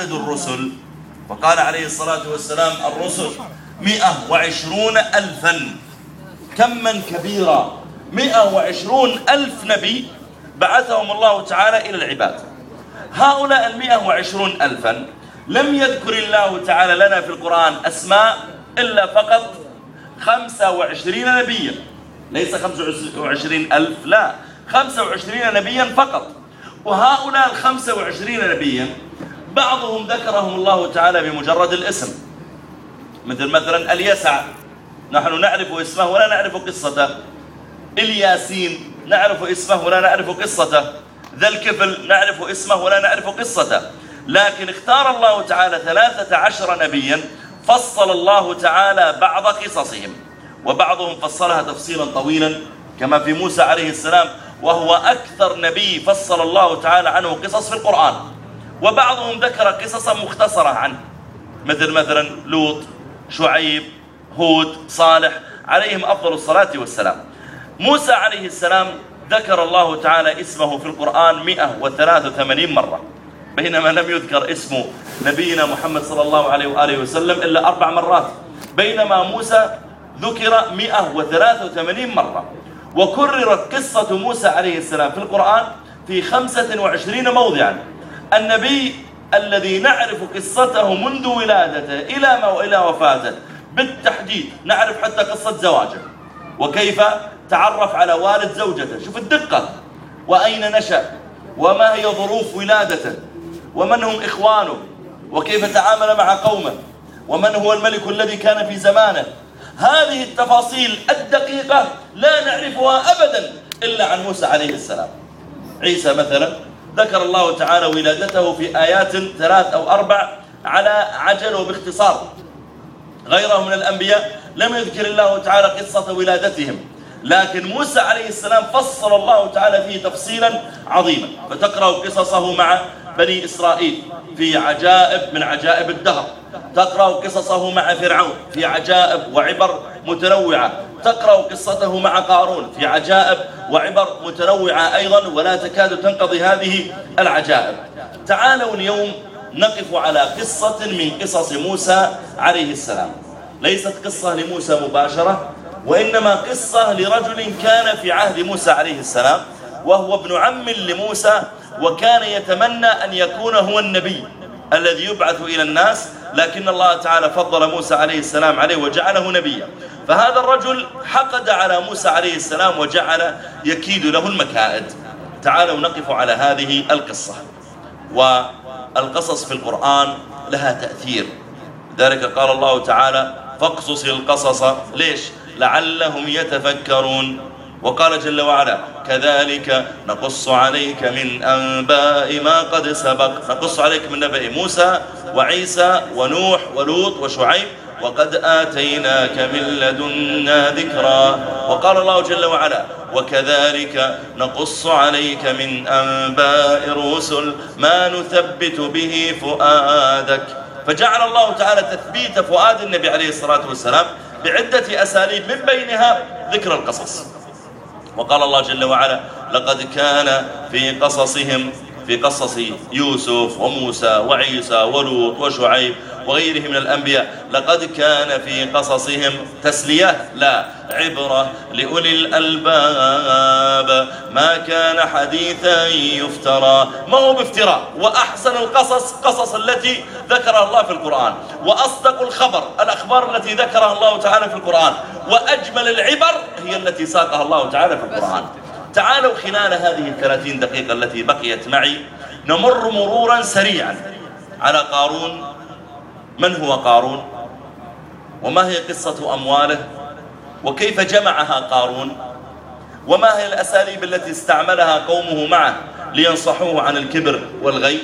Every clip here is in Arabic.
عدد الرسل. وقال عليه الصلاة والسلام الرسل مئة وعشرون ألفا. كما كبيرا مئة وعشرون ألف نبي بعثهم الله تعالى إلى العباد. هؤلاء المئة وعشرون ألفا لم يذكر الله تعالى لنا في القرآن أسماء إلا فقط خمسة وعشرين نبيا. ليس خمسة وعشرين ألف لا. خمسة وعشرين نبيا فقط. وهؤلاء الخمسة وعشرين نبيا بعضهم ذكرهم الله تعالى بمجرد الاسم. مثل مثلا اليسع. نحن نعرف اسمه ولا نعرف قصته. الياسين. نعرف اسمه ولا نعرف قصته. ذا الكفل. نعرف اسمه ولا نعرف قصته. لكن اختار الله تعالى ثلاثة عشر نبيا فصل الله تعالى بعض قصصهم. وبعضهم فصلها تفصيلا طويلا كما في موسى عليه السلام وهو أكثر نبي فصل الله تعالى عنه قصص في القرآن. وبعضهم ذكر قصصا مختصرة عنه. مثل مثلا لوط شعيب هود صالح عليهم أفضل الصلاة والسلام. موسى عليه السلام ذكر الله تعالى اسمه في القرآن 183 مرة. بينما لم يذكر اسم نبينا محمد صلى الله عليه وآله وسلم إلا أربع مرات. بينما موسى ذكر 183 مرة. وكررت قصة موسى عليه السلام في القرآن في 25 موضعا. النبي الذي نعرف قصته منذ ولادته إلى ما إلى وفاته بالتحديد نعرف حتى قصة زواجه وكيف تعرف على والد زوجته. شوف الدقة. وأين نشأ؟ وما هي ظروف ولادته؟ ومن هم إخوانه؟ وكيف تعامل مع قومه؟ ومن هو الملك الذي كان في زمانه؟ هذه التفاصيل الدقيقة لا نعرفها أبدا إلا عن موسى عليه السلام. عيسى مثلا ذكر الله تعالى ولادته في آيات ثلاث أو أربع على عجل وباختصار. غيره من الأنبياء لم يذكر الله تعالى قصة ولادتهم لكن موسى عليه السلام فصل الله تعالى فيه تفصيلا عظيما فتقرأ قصصه مع بني إسرائيل في عجائب من عجائب الدهر. تقرأ قصصه مع فرعون في عجائب وعبر متنوعة. تقرأ قصته مع قارون في عجائب وعبر متنوعة أيضا ولا تكاد تنقضي هذه العجائب. تعالوا اليوم نقف على قصة من قصص موسى عليه السلام. ليست قصة لموسى مباشرة وإنما قصة لرجل كان في عهد موسى عليه السلام وهو ابن عم لموسى وكان يتمنى أن يكون هو النبي الذي يبعث إلى الناس لكن الله تعالى فضل موسى عليه السلام عليه وجعله نبيا. فهذا الرجل حقد على موسى عليه السلام وجعل يكيد له المكائد. تعالوا نقف على هذه القصة. والقصص في القرآن لها تأثير. ذلك قال الله تعالى فاقصص القصص ليش؟ لعلهم يتفكرون. وقال جل وعلا كذلك نقص عليك من أنباء ما قد سبق. نقص عليك من نبأ موسى وعيسى ونوح ولوط وشعيب. وقد آتيناك من لدنا ذكرا. وقال الله جل وعلا وكذلك نقص عليك من أنباء الرسل ما نثبت به فؤادك. فجعل الله تعالى تثبيت فؤاد النبي عليه الصلاة والسلام بعدة أساليب من بينها ذكر القصص. وقال الله جل وعلا لقد كان في قصصهم في قصص يوسف وموسى وعيسى ولوط وشعيب وغيره من الأنبياء. لقد كان في قصصهم تسلية لا عبرة لأولي الألباب. ما كان حديثا يفترى. ما هو بافتراء؟ وأحسن القصص قصص التي ذكرها الله في القرآن. وأصدق الخبر الأخبار التي ذكرها الله تعالى في القرآن. وأجمل العبر هي التي ساقها الله تعالى في القرآن. تعالوا خلال هذه الثلاثين دقيقة التي بقيت معي نمر مرورا سريعا على قارون. من هو قارون؟ وما هي قصة أمواله؟ وكيف جمعها قارون؟ وما هي الأساليب التي استعملها قومه معه لينصحوه عن الكبر والغي؟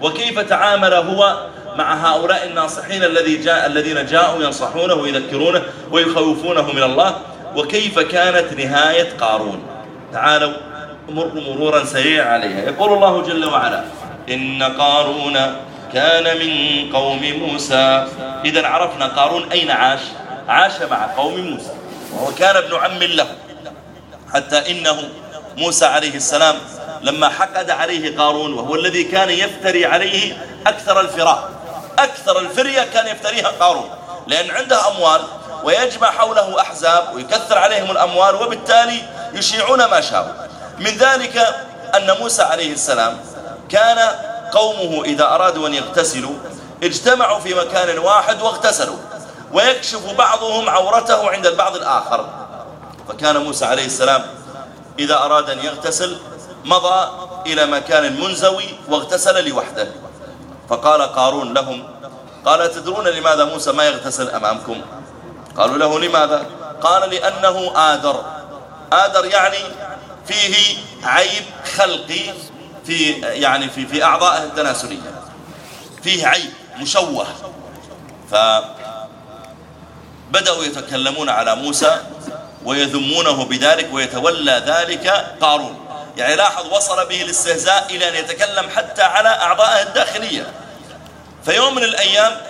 وكيف تعامل هو مع هؤلاء الناصحين الذي جاء الذين جاءوا ينصحونه ويذكرونه ويخوفونه من الله؟ وكيف كانت نهاية قارون؟ تعالوا مر مرورا سريعا عليها. يقول الله جل وعلا إن قارون كان من قوم موسى. إذا عرفنا قارون أين عاش؟ عاش مع قوم موسى وهو كان ابن عم له. حتى إنه موسى عليه السلام لما حقد عليه قارون وهو الذي كان يفتري عليه أكثر الفراء أكثر الفرية كان يفتريها قارون لأن عنده أموال ويجمع حوله أحزاب ويكثر عليهم الأموال وبالتالي يشيعون ما شاءوا. من ذلك أن موسى عليه السلام كان قومه إذا أرادوا أن يغتسلوا اجتمعوا في مكان واحد واغتسلوا ويكشف بعضهم عورته عند البعض الآخر. فكان موسى عليه السلام إذا أراد أن يغتسل مضى إلى مكان منزوي واغتسل لوحده. فقال قارون لهم قال تدرون لماذا موسى ما يغتسل أمامكم؟ قالوا له لماذا؟ قال لأنه آدر آدر يعني فيه عيب خلقي في يعني في في أعضائه التناسلية. فيه عيب مشوه. فبدأوا يتكلمون على موسى ويذمونه بذلك ويتولى ذلك قارون. يعني لاحظ وصل به الاستهزاء إلى أن يتكلم حتى على أعضائه الداخلية. فيوم من الأيام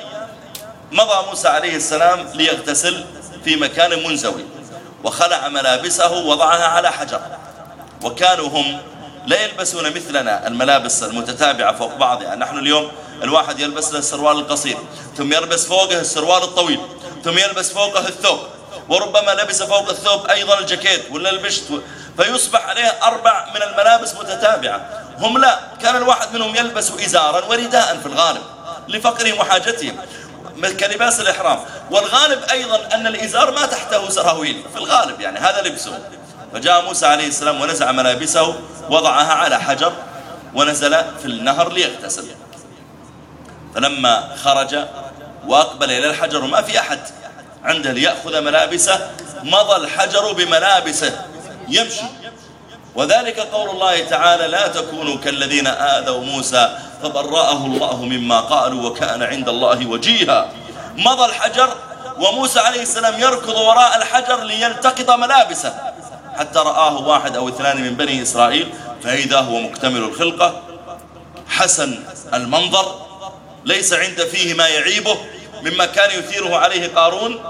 مضى موسى عليه السلام ليغتسل في مكان منزوي وخلع ملابسه وضعها على حجر. وكانوا هم لا يلبسون مثلنا الملابس المتتابعة فوق بعض يعني نحن اليوم الواحد يلبس له السروال القصير ثم يلبس فوقه السروال الطويل ثم يلبس فوقه الثوب وربما لبس فوق الثوب أيضا الجاكيت ولا البشت فيصبح عليه أربع من الملابس متتابعة. هم لا كان الواحد منهم يلبس إزارا ورداء في الغالب لفقرهم وحاجتهم. كلباس الإحرام. والغالب أيضا أن الإزار ما تحته سراويل في الغالب يعني هذا لبسه فجاء موسى عليه السلام ونزع ملابسه وضعها على حجر ونزل في النهر ليغتسل. فلما خرج وأقبل إلى الحجر وما في أحد عنده ليأخذ ملابسه مضى الحجر بملابسه يمشي. وذلك قول الله تعالى لا تكونوا كالذين آذوا موسى فبرأه الله مما قالوا وكان عند الله وجيها. مضى الحجر وموسى عليه السلام يركض وراء الحجر ليلتقط ملابسه. حتى رآه واحد أو اثنان من بني إسرائيل فإذا هو مكتمل الخلقة. حسن المنظر ليس عند فيه ما يعيبه مما كان يثيره عليه قارون.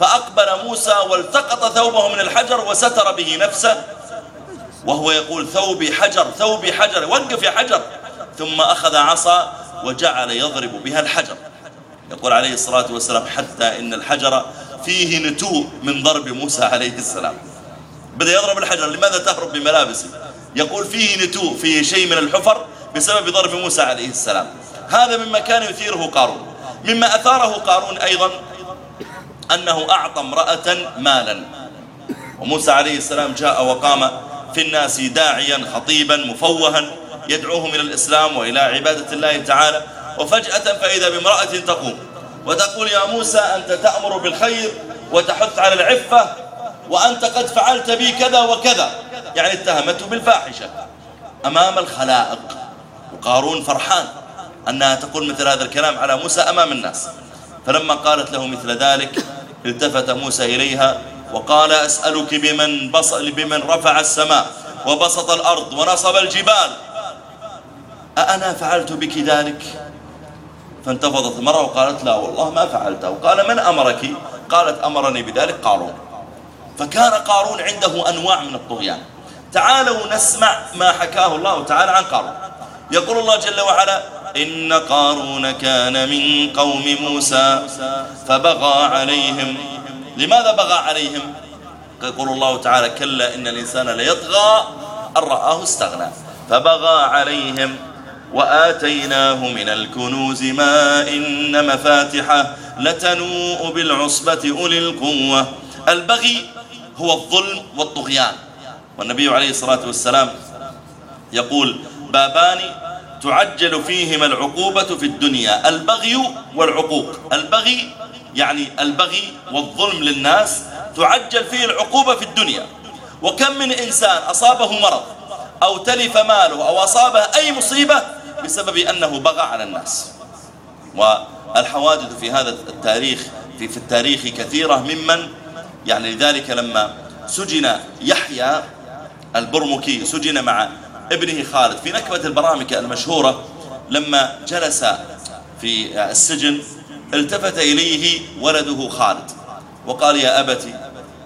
فأقبل موسى والتقط ثوبه من الحجر وستر به نفسه. وهو يقول ثوبي حجر ثوبي حجر وقف يا حجر. ثم أخذ عصا وجعل يضرب بها الحجر. يقول عليه الصلاة والسلام حتى إن الحجر فيه نتوء من ضرب موسى عليه السلام. بدأ يضرب الحجر لماذا تهرب بملابسي يقول فيه نتوء فيه شيء من الحفر بسبب ضرب موسى عليه السلام. هذا مما كان يثيره قارون. مما أثاره قارون أيضا أنه أعطى امرأة مالا. وموسى عليه السلام جاء وقام في الناس داعيا خطيبا مفوها. يدعوهم إلى الإسلام وإلى عبادة الله تعالى. وفجأة فإذا بامرأة تقوم وتقول يا موسى أنت تأمر بالخير وتحث على العفة وأنت قد فعلت بي كذا وكذا. يعني اتهمته بالفاحشة. أمام الخلائق. وقارون فرحان أنها تقول مثل هذا الكلام على موسى أمام الناس. فلما قالت له مثل ذلك التفت موسى إليها وقال أسألك بمن, بصل بمن رفع السماء وبسط الأرض ونصب الجبال أأنا فعلت بك ذلك؟ فانتفضت المرأة وقالت لا والله ما فعلته. وقال من أمرك؟ قالت أمرني بذلك قارون. فكان قارون عنده أنواع من الطغيان. تعالوا نسمع ما حكاه الله تعالى عن قارون. يقول الله جل وعلا إن قارون كان من قوم موسى فبغى عليهم. لماذا بغى عليهم؟ يقول الله تعالى كلا إن الإنسان ليطغى أن رآه استغنى. فبغى عليهم. وآتيناه من الكنوز ما إن مفاتحه لتنوء بالعصبة أولي القوة. البغي هو الظلم والطغيان. والنبي عليه الصلاة والسلام يقول بابان تعجل فيهما العقوبة في الدنيا. البغي والعقوق. البغي يعني البغي والظلم للناس تعجل فيه العقوبة في الدنيا. وكم من إنسان أصابه مرض أو تلف ماله أو أصابه أي مصيبة بسبب أنه بغى على الناس. والحوادث في هذا التاريخ في, في التاريخ كثيرة ممن يعني لذلك لما سجن يحيى البرمكي سجن مع ابنه خالد في نكبة البرامكة المشهورة لما جلس في السجن التفت إليه ولده خالد وقال يا أبتي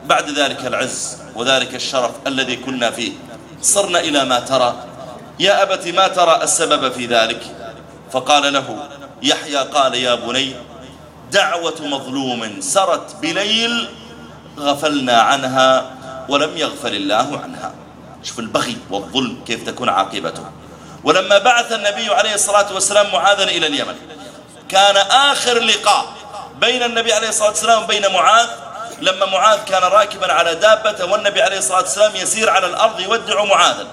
بعد ذلك العز وذلك الشرف الذي كنا فيه صرنا إلى ما ترى يا أبت ما ترى السبب في ذلك؟ فقال له يحيى قال يا بني دعوة مظلوم سرت بليل غفلنا عنها ولم يغفل الله عنها. شوف البغي والظلم كيف تكون عاقبته. ولما بعث النبي عليه الصلاة والسلام معاذا إلى اليمن كان آخر لقاء بين النبي عليه الصلاة والسلام وبين معاذ لما معاذ كان راكبا على دابته والنبي عليه الصلاة والسلام يسير على الأرض يودع معاذا.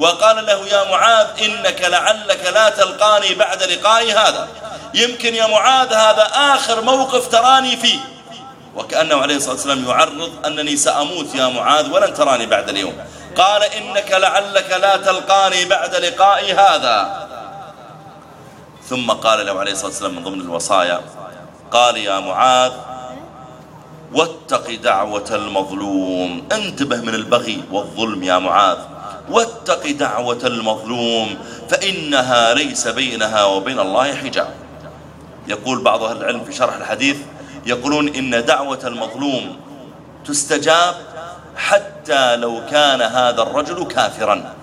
وقال له يا معاذ إنك لعلك لا تلقاني بعد لقائي هذا. يمكن يا معاذ هذا آخر موقف تراني فيه. وكأنه عليه الصلاة والسلام يعرض أنني سأموت يا معاذ ولن تراني بعد اليوم. قال إنك لعلك لا تلقاني بعد لقائي هذا. ثم قال له عليه الصلاة والسلام من ضمن الوصايا قال يا معاذ واتق دعوة المظلوم. انتبه من البغي والظلم يا معاذ. واتق دعوة المظلوم فإنها ليس بينها وبين الله حجاب. يقول بعض أهل العلم في شرح الحديث يقولون إن دعوة المظلوم تستجاب حتى لو كان هذا الرجل كافرا.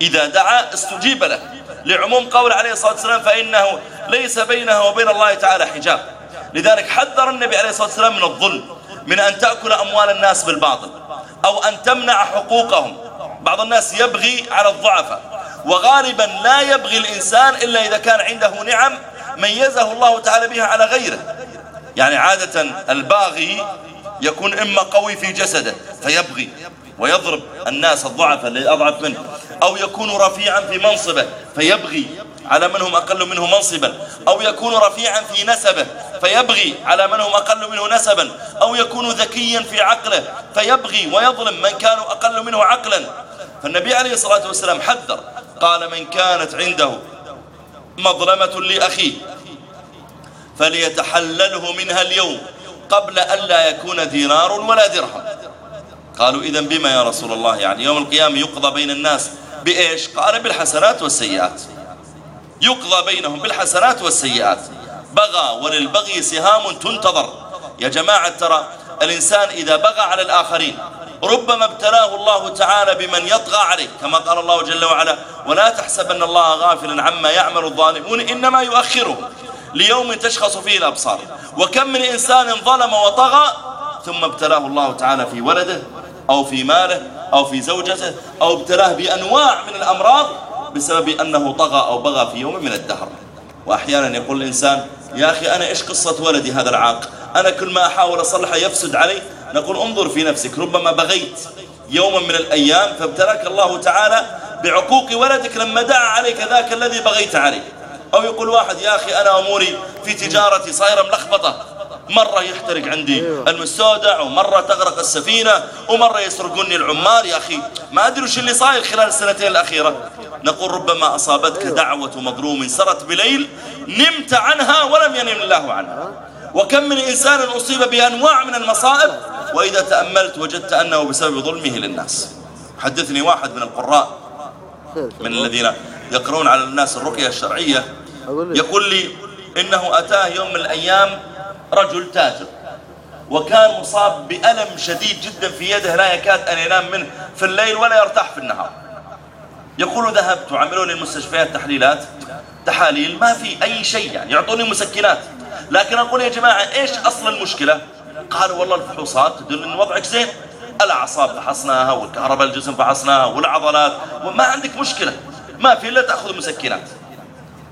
إذا دعا استجيب له. لعموم قول عليه الصلاة والسلام فإنه ليس بينه وبين الله تعالى حجاب. لذلك حذر النبي عليه الصلاة والسلام من الظلم من أن تأكل أموال الناس بالباطل أو أن تمنع حقوقهم بعض الناس يبغي على الضعفاء. وغالبا لا يبغي الإنسان إلا إذا كان عنده نعم ميزه الله تعالى بها على غيره. يعني عادة الباغي يكون إما قوي في جسده فيبغي ويضرب الناس الضعف اللي أضعف منه أو يكون رفيعا في منصبه فيبغي على من هم أقل منه منصبا أو يكون رفيعا في نسبه فيبغي على من هم أقل منه نسبا أو يكون ذكيا في عقله فيبغي ويظلم من كانوا أقل منه عقلا. فالنبي عليه الصلاة والسلام حذر. قال من كانت عنده مظلمة لأخيه فليتحلله منها اليوم قبل أن لا يكون دينار ولا درهم. قالوا إذا بما يا رسول الله؟ يعني يوم القيامة يقضى بين الناس بإيش؟ قال بالحسنات والسيئات. يقضى بينهم بالحسنات والسيئات. بغى وللبغي سهام تنتظر. يا جماعة ترى الإنسان إذا بغى على الآخرين ربما ابتلاه الله تعالى بمن يطغى عليه كما قال الله جل وعلا ولا تحسبن الله غافلا عما يعمل الظالمون إنما يؤخره ليوم تشخص فيه الأبصار. وكم من إنسان ظلم وطغى ثم ابتلاه الله تعالى في ولده أو في ماله أو في زوجته أو ابتلاه بأنواع من الأمراض بسبب أنه طغى أو بغى في يوم من الدهر. وأحيانا يقول الإنسان يا أخي أنا إيش قصة ولدي هذا العاق؟ أنا كل ما أحاول أصلحه يفسد علي نقول انظر في نفسك ربما بغيت يوما من الأيام فابتلاك الله تعالى بعقوق ولدك لما دعا عليك ذاك الذي بغيت عليه. أو يقول واحد يا أخي أنا أموري في تجارتي صايرة ملخبطة. مرة يحترق عندي أيوه. المستودع ومرة تغرق السفينة ومرة يسرقوني العمال يا أخي ما أدري وش اللي صاير خلال السنتين الأخيرة. نقول ربما أصابتك أيوه. دعوة مظلوم سرت بليل نمت عنها ولم ينم الله عنها. وكم من إنسان أصيب بأنواع من المصائب وإذا تأملت وجدت أنه بسبب ظلمه للناس. حدثني واحد من القراء من الذين يقرون على الناس الرقية الشرعية يقول لي إنه أتاه يوم من الأيام رجل تاجر وكان مصاب بألم شديد جدا في يده لا يكاد أن ينام منه في الليل ولا يرتاح في النهار. يقول ذهبت وعملوا لي المستشفيات تحليلات تحاليل ما في أي شيء يعني يعطوني مسكنات. لكن أقول يا جماعة إيش أصل المشكلة؟ قالوا والله الفحوصات تدل أن وضعك زين. الأعصاب فحصناها والكهرباء الجسم فحصناها والعضلات. وما عندك مشكلة. ما في إلا تأخذ مسكنات.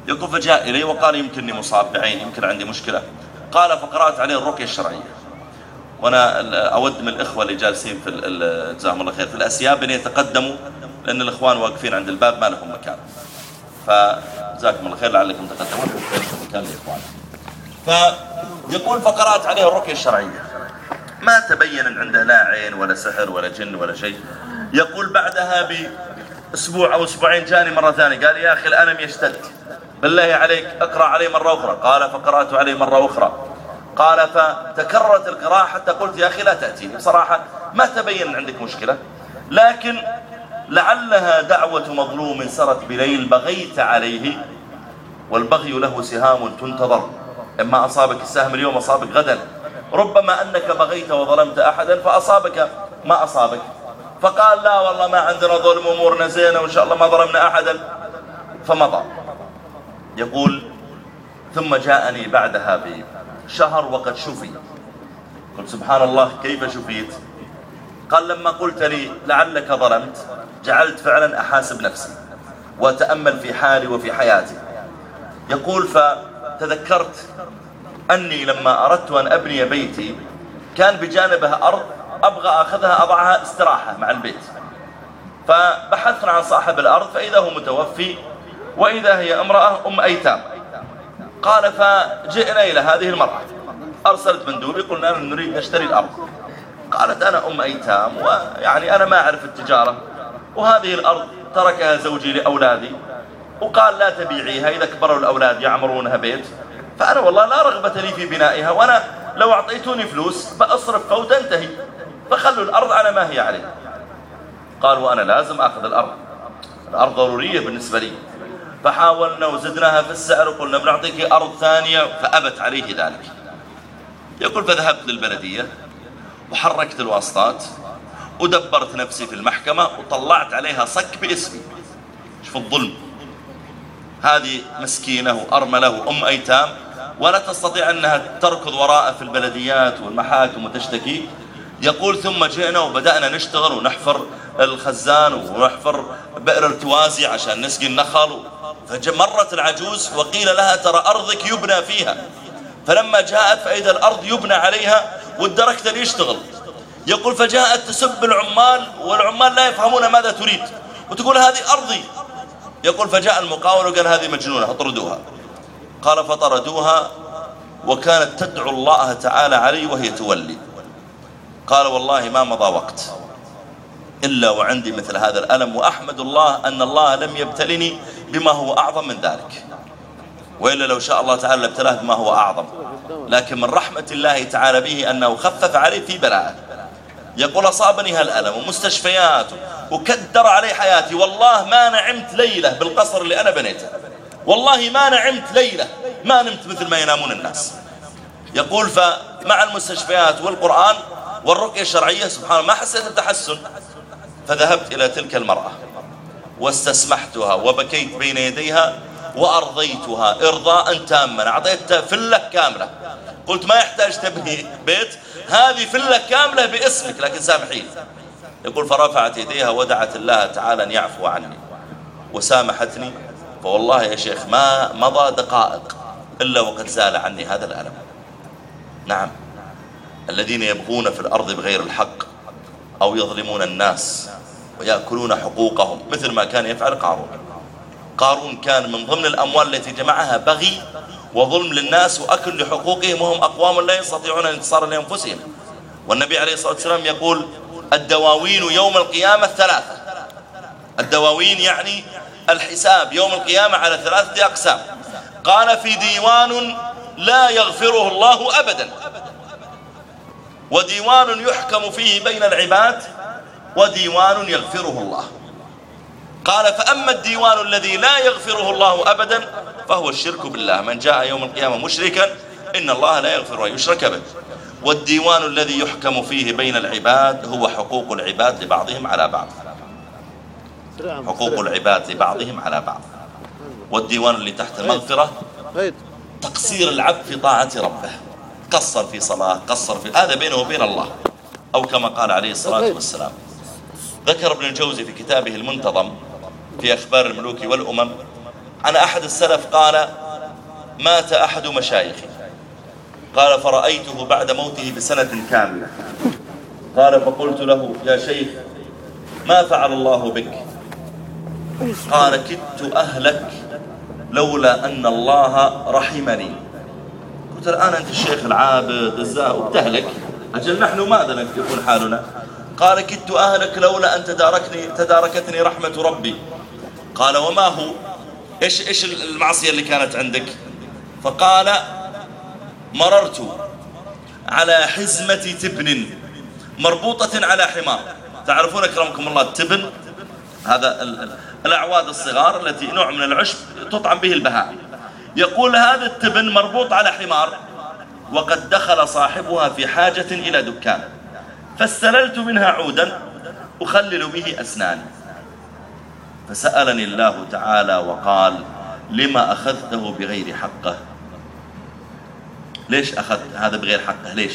يقول فجاء إلي وقال يمكنني مصاب بعين يمكن عندي مشكلة. قال فقرأت عليه الرقية الشرعية. وأنا أود من الإخوة اللي جالسين في جزاهم الله خير في الأسياب أن يتقدموا لأن الإخوان واقفين عند الباب ما لهم مكان. فجزاكم الله خير لعلكم تقدمون. مكان لإخوان فيقول فقرأت عليه الرقية الشرعية. ما تبين أن عنده لا عين ولا سحر ولا جن ولا شيء. يقول بعدها بأسبوع أو أسبوعين جاني مرة ثانية. قال يا أخي الألم يشتد. بالله عليك أقرأ عليه مرة أخرى. قال فقرأت عليه مرة أخرى. قال فتكررت القراءة حتى قلت يا أخي لا تأتيني. بصراحة ما تبين عندك مشكلة. لكن لعلها دعوة مظلوم سرت بليل بغيت عليه والبغي له سهام تنتظر. إما أصابك السهم اليوم أصابك غدا. ربما أنك بغيت وظلمت أحدا فأصابك ما أصابك. فقال لا والله ما عندنا ظلم أمورنا زينة وإن شاء الله ما ظلمنا أحدا. فمضى. يقول ثم جاءني بعدها بشهر وقد شفي. قلت سبحان الله كيف شفيت؟ قال لما قلت لي لعلك ظلمت جعلت فعلا أحاسب نفسي وأتأمل في حالي وفي حياتي. يقول فتذكرت أني لما أردت أن أبني بيتي كان بجانبها أرض أبغى أخذها أضعها استراحة مع البيت. فبحثنا عن صاحب الأرض فإذا هو متوفي وإذا هي امرأة أم أيتام. قال فجئنا إلى هذه المرأة. أرسلت مندوبي قلنا نريد نشتري الأرض. قالت أنا أم أيتام ويعني أنا ما أعرف التجارة وهذه الأرض تركها زوجي لأولادي. وقال لا تبيعيها إذا كبروا الأولاد يعمرونها بيت. فأنا والله لا رغبة لي في بنائها وأنا لو أعطيتوني فلوس بأصرف وتنتهي فخلوا الأرض على ما هي عليه. قال وأنا لازم أخذ الأرض. الأرض ضرورية بالنسبة لي. فحاولنا وزدناها في السعر وقلنا بنعطيك أرض ثانية فأبت عليه ذلك. يقول فذهبت للبلدية وحركت الواسطات ودبرت نفسي في المحكمة وطلعت عليها صك باسمي. شوف الظلم. هذه مسكينة وأرملة وأم أيتام ولا تستطيع أنها تركض وراء في البلديات والمحاكم وتشتكي. يقول ثم جئنا وبدأنا نشتغل ونحفر الخزان ونحفر بئر التوازي عشان نسقي النخل. فمرت العجوز وقيل لها ترى أرضك يبنى فيها. فلما جاءت فإذا الأرض يبنى عليها والدركتر يشتغل. يقول فجاءت تسب العمال والعمال لا يفهمون ماذا تريد. وتقول هذه أرضي. يقول فجاء المقاول وقال هذه مجنونة اطردوها قال فطردوها وكانت تدعو الله تعالى علي وهي تولي. قال والله ما مضى وقت. إلا وعندي مثل هذا الألم وأحمد الله أن الله لم يبتلني بما هو أعظم من ذلك. وإلا لو شاء الله تعالى لابتلاه بما هو أعظم. لكن من رحمة الله تعالى به أنه خفف عليه في بلاءه. يقول أصابني هالألم ومستشفيات وكدر علي حياتي. والله ما نعمت ليلة بالقصر اللي أنا بنيته. والله ما نعمت ليلة ما نمت مثل ما ينامون الناس. يقول فمع المستشفيات والقرآن والرقية الشرعية سبحان الله ما حسيت بتحسن. فذهبت إلى تلك المرأة واستسمحتها وبكيت بين يديها وأرضيتها إرضاء تاما أعطيتها فلة كاملة. قلت ما يحتاج تبني بيت هذه فلة كاملة باسمك لكن سامحين يقول فرفعت يديها ودعت الله تعالى أن يعفو عني. وسامحتني فوالله يا شيخ ما مضى دقائق إلا وقد زال عني هذا الألم. نعم الذين يبغون في الأرض بغير الحق أو يظلمون الناس ويأكلون حقوقهم مثل ما كان يفعل قارون. قارون كان من ضمن الأموال التي جمعها بغي وظلم للناس وأكل لحقوقهم وهم أقوام لا يستطيعون الانتصار لأنفسهم. والنبي عليه الصلاة والسلام يقول الدواوين يوم القيامة ثلاثة الدواوين يعني الحساب يوم القيامة على ثلاثة أقسام. قال في ديوان لا يغفره الله أبدا. وديوان يحكم فيه بين العباد وديوان يغفره الله. قال فأما الديوان الذي لا يغفره الله أبدا فهو الشرك بالله. من جاء يوم القيامة مشركا إن الله لا يغفر أن يشرك به. والديوان الذي يحكم فيه بين العباد هو حقوق العباد لبعضهم على بعض. حقوق العباد لبعضهم على بعض. والديوان اللي تحت المغفرة تقصير العبد في طاعة ربه. قصر في صلاة قصر في هذا بينه وبين الله. أو كما قال عليه الصلاة والسلام. ذكر ابن الجوزي في كتابه المنتظم في أخبار الملوك والأمم عن أحد السلف قال مات أحد مشايخي. قال فرأيته بعد موته بسنة كاملة. قال فقلت له يا شيخ ما فعل الله بك؟ قال كدت أهلك لولا أن الله رحمني. قلت الآن أنت الشيخ العابد الزاهد وبتهلك أجل نحن ماذا لك يكون حالنا؟ قال كدت أهلك لولا أن تداركني تداركتني رحمة ربي. قال وما هو؟ إيش, إيش المعصية اللي كانت عندك؟ فقال مررت على حزمة تبن مربوطة على حمار. تعرفون أكرمكم الله التبن؟ هذا الأعواد الصغار التي نوع من العشب تطعم به البهائم. يقول هذا التبن مربوط على حمار وقد دخل صاحبها في حاجة إلى دكان فاستللت منها عودا أخلل به أسناني. فسألني الله تعالى وقال لما أخذته بغير حقه؟ ليش أخذ هذا بغير حقه؟ ليش؟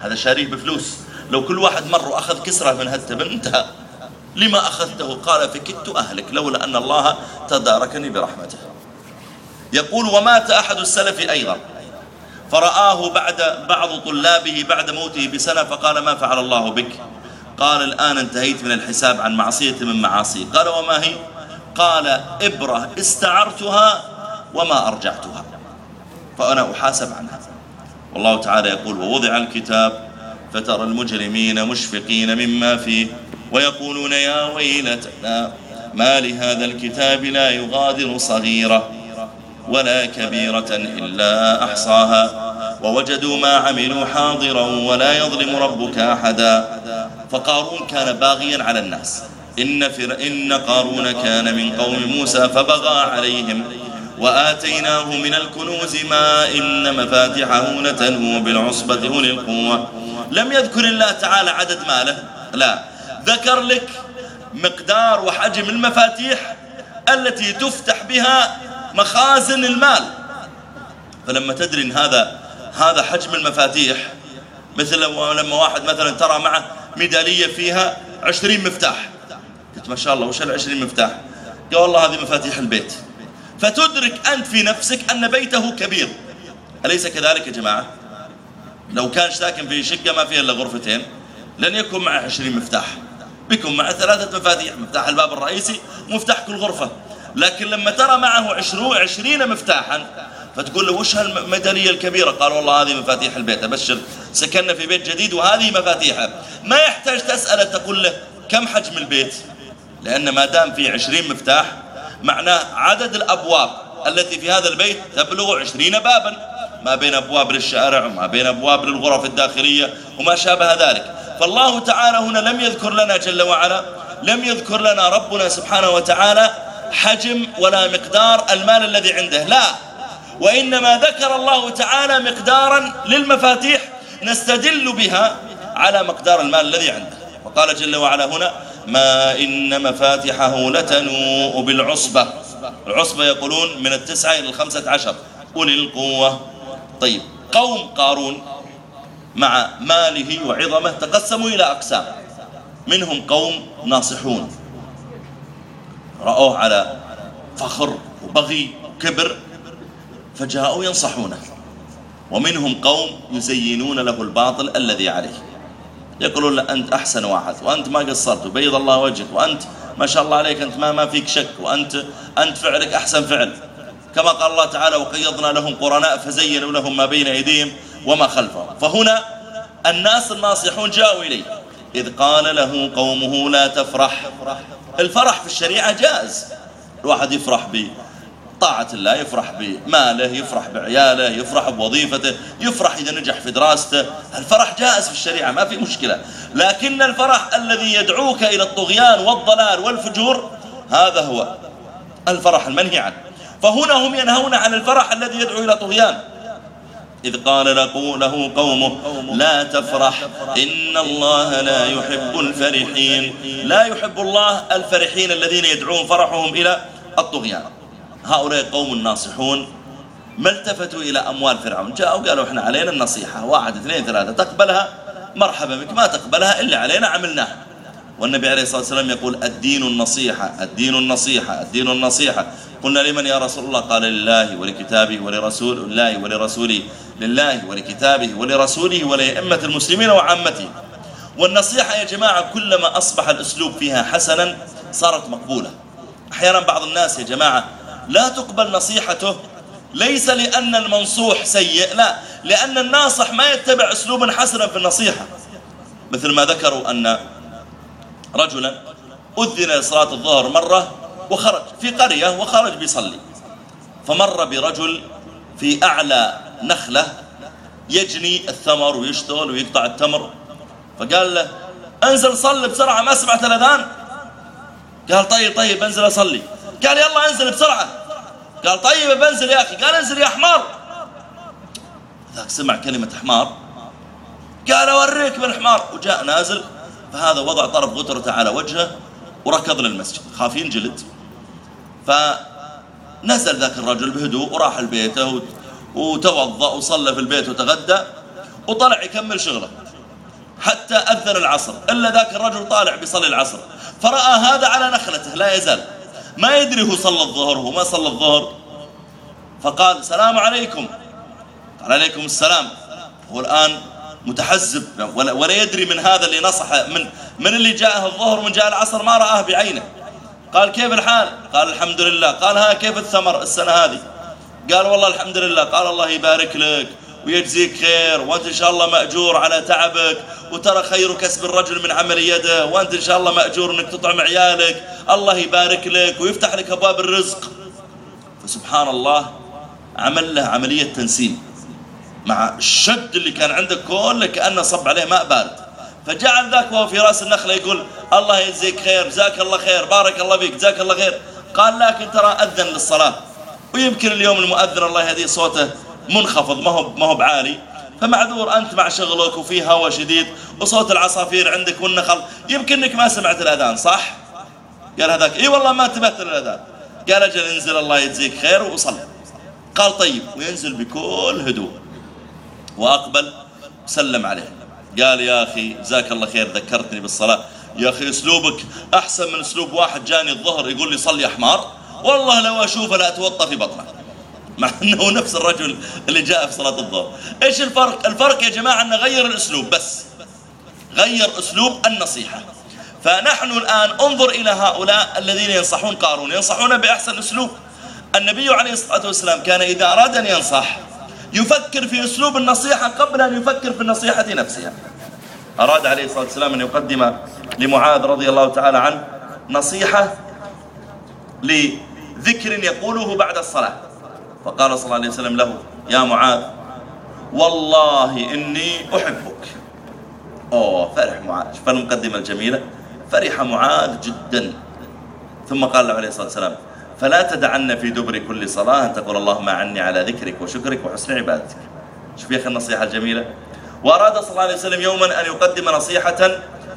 هذا شاريه بفلوس. لو كل واحد مر وأخذ كسرة من هالتبن انتهى. لما أخذته؟ قال فكدت أهلك لولا أن الله تداركني برحمته. يقول ومات أحد السلف أيضا. فرآه بعد بعض طلابه بعد موته بسنة فقال ما فعل الله بك؟ قال الآن انتهيت من الحساب عن معصية من معاصي. قال وما هي؟ قال إبرة استعرتها وما أرجعتها. فأنا أحاسب عنها. والله تعالى يقول ووضع الكتاب فترى المجرمين مشفقين مما فيه ويقولون يا ويلتنا ما لهذا الكتاب لا يغادر صغيرة ولا كبيرة إلا أحصاها. ووجدوا ما عملوا حاضرا ولا يظلم ربك أحدا. فقارون كان باغيا على الناس. إن, فر إن قارون كان من قوم موسى فبغى عليهم وآتيناه من الكنوز ما إن مفاتحه لتنهو بالعصبة أولي القوة. لم يذكر الله تعالى عدد ماله؟ لا. ذكر لك مقدار وحجم المفاتيح التي تفتح بها مخازن المال. فلما تدري إن هذا هذا حجم المفاتيح مثل لما واحد مثلا ترى معه ميدالية فيها عشرين مفتاح. قلت ما شاء الله وش العشرين مفتاح؟ قال والله هذه مفاتيح البيت. فتدرك أنت في نفسك أن بيته كبير. أليس كذلك يا جماعة؟ لو كان ساكن في شقة ما فيها إلا غرفتين لن يكون معه عشرين مفتاح. بيكون معه ثلاثة مفاتيح مفتاح الباب الرئيسي ومفتاح كل غرفة. لكن لما ترى معه عشرين مفتاحا فتقول له وش هالميدانية الكبيرة؟ قال والله هذه مفاتيح البيت أبشر سكننا في بيت جديد وهذه مفاتيحه. ما يحتاج تسأله تقول له كم حجم البيت؟ لأن ما دام في عشرين مفتاح معناه عدد الأبواب التي في هذا البيت تبلغ عشرين بابا. ما بين أبواب للشارع وما بين أبواب للغرف الداخلية وما شابه ذلك. فالله تعالى هنا لم يذكر لنا جل وعلا لم يذكر لنا ربنا سبحانه وتعالى حجم ولا مقدار المال الذي عنده. لا وإنما ذكر الله تعالى مقدارا للمفاتيح نستدل بها على مقدار المال الذي عنده. وقال جل وعلا هنا ما إن مفاتحه لتنوء بالعصبة. العصبة يقولون من التسعة إلى الخمسة عشر. أولي القوة. طيب قوم قارون مع ماله وعظمه تقسموا إلى أقسام. منهم قوم ناصحون. رأوه على فخر وبغي وكبر. فجاءوا ينصحونه. ومنهم قوم يزينون له الباطل الذي عليه. يقولون له أنت أحسن واحد وأنت ما قصرت وبيض الله وجهك وأنت ما شاء الله عليك أنت ما ما فيك شك وأنت أنت فعلك أحسن فعل. كما قال الله تعالى وقيضنا لهم قرناء فزينوا لهم ما بين أيديهم وما خلفهم. فهنا الناس الناصحون جاءوا إليه. إذ قال له قومه لا تفرح. الفرح في الشريعة جائز. الواحد يفرح طاعة الله يفرح بماله يفرح بعياله يفرح بوظيفته يفرح إذا نجح في دراسته. الفرح جائز في الشريعة ما في مشكلة. لكن الفرح الذي يدعوك إلى الطغيان والضلال والفجور هذا هو الفرح المنهي عنه. فهنا هم ينهون عن الفرح الذي يدعو إلى طغيان. إذ قال له قومه لا تفرح إن الله لا يحب الفرحين. لا يحب الله الفرحين الذين يدعون فرحهم إلى الطغيان. هؤلاء قوم ناصحون ما التفتوا إلى أموال فرعون؟ جاءوا قالوا إحنا علينا النصيحة. واحد اثنين ثلاثة. تقبلها؟ مرحبا بك. ما تقبلها إلا علينا عملناها. والنبي عليه الصلاة والسلام يقول الدين النصيحة الدين النصيحة الدين النصيحة. قلنا لمن يا رسول الله؟ قال لله ولكتابه ولرسول الله ولرسوله. لله ولكتابه ولرسوله ولأئمة المسلمين وعامته. والنصيحة يا جماعة كلما أصبح الأسلوب فيها حسنا صارت مقبولة. أحيانا بعض الناس يا جماعة لا تقبل نصيحته. ليس لأن المنصوح سيء لا. لأن الناصح ما يتبع أسلوبا حسنا في النصيحة. مثل ما ذكروا أن رجلا أذن لصلاة الظهر مرة وخرج في قرية وخرج بيصلي. فمر برجل في أعلى نخلة يجني الثمر ويشتغل ويقطع التمر. فقال له أنزل صلي بسرعة ما سمعت الأذان قال طيب طيب أنزل أصلي. قال يلا انزل بسرعة. قال طيب بنزل يا أخي. قال انزل يا حمار. ذاك سمع كلمة حمار. قال أوريك من حمار. وجاء نازل. فهذا وضع طرف غترته على وجهه وركض للمسجد. خاف ينجلد. فنزل ذاك الرجل بهدوء وراح لبيته وتوضأ وصلى في البيت وتغدى وطلع يكمل شغله. حتى أذن العصر. إلا ذاك الرجل طالع بيصلي العصر. فرأى هذا على نخلته. لا يزال. ما يدري هو صلى الظهر هو ما صلى الظهر. فقال السلام عليكم. قال عليكم السلام. هو الآن متحزب ولا يدري من هذا اللي نصح من من اللي جاءه الظهر ومن جاء العصر ما رآه بعينه. قال كيف الحال؟ قال الحمد لله. قال ها كيف الثمر السنة هذه؟ قال والله الحمد لله. قال الله يبارك لك. ويجزيك خير وأنت إن شاء الله مأجور على تعبك وترى خير كسب الرجل من عمل يده وأنت إن شاء الله مأجور إنك تطعم عيالك. الله يبارك لك ويفتح لك أبواب الرزق. فسبحان الله عمل له عملية تنسيم. مع الشد اللي كان عندك كله كأنه صب عليه ماء بارد. فجعل ذاك وهو في رأس النخلة يقول الله يجزيك خير جزاك الله خير بارك الله فيك جزاك الله خير. قال لكن ترى أذن للصلاة. ويمكن اليوم المؤذن الله يهديه صوته منخفض ما هو ما هو بعالي. فمعذور أنت مع شغلك وفي هواء شديد وصوت العصافير عندك والنخل. يمكنك ما سمعت الأذان صح؟ قال هذاك. إي والله ما انتبهت للأذان. قال أجل انزل الله يجزيك خير وصل. قال طيب وينزل بكل هدوء. وأقبل وسلم عليه. قال يا أخي جزاك الله خير ذكرتني بالصلاة. يا أخي أسلوبك أحسن من أسلوب واحد جاني الظهر يقول لي صلي حمار. والله لو أشوفه لا أتوطى في بطنه. مع أنه نفس الرجل اللي جاء في صلاة الظهر. إيش الفرق؟ الفرق يا جماعة أنه غير الأسلوب بس. غير أسلوب النصيحة. فنحن الآن انظر إلى هؤلاء الذين ينصحون قارون. ينصحون بأحسن أسلوب. النبي عليه الصلاة والسلام كان إذا أراد أن ينصح يفكر في أسلوب النصيحة قبل أن يفكر في النصيحة نفسها. أراد عليه الصلاة والسلام أن يقدم لمعاذ رضي الله تعالى عنه نصيحة لذكر يقوله بعد الصلاة. فقال صلى الله عليه وسلم له يا معاذ والله إني أحبك. أوه فرح معاذ فالمقدمة الجميلة فرح معاذ جدا. ثم قال له عليه الصلاة والسلام فلا تدعن في دبر كل صلاة أن تقول اللهم عني على ذكرك وشكرك وحسن عبادتك. شوف يا أخي النصيحة الجميلة. وأراد صلى الله عليه وسلم يوما أن يقدم نصيحة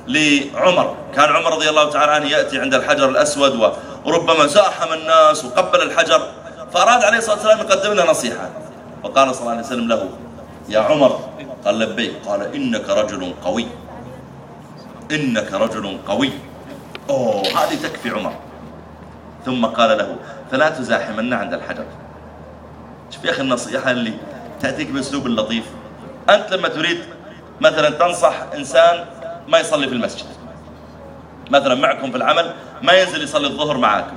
لعمر. كان عمر رضي الله تعالى عنه يأتي عند الحجر الأسود وربما زاحم الناس وقبل الحجر. فأراد عليه الصلاة والسلام يقدم له نصيحة. فقال صلى الله عليه وسلم له يا عمر قال لبيك قال إنك رجل قوي. إنك رجل قوي. أوه هذه تكفي عمر. ثم قال له فلا تزاحمن عند الحجر. شوف يا أخي النصيحة اللي تأتيك بأسلوب لطيف. أنت لما تريد مثلا تنصح إنسان ما يصلي في المسجد. مثلا معكم في العمل ما ينزل يصلي الظهر معاكم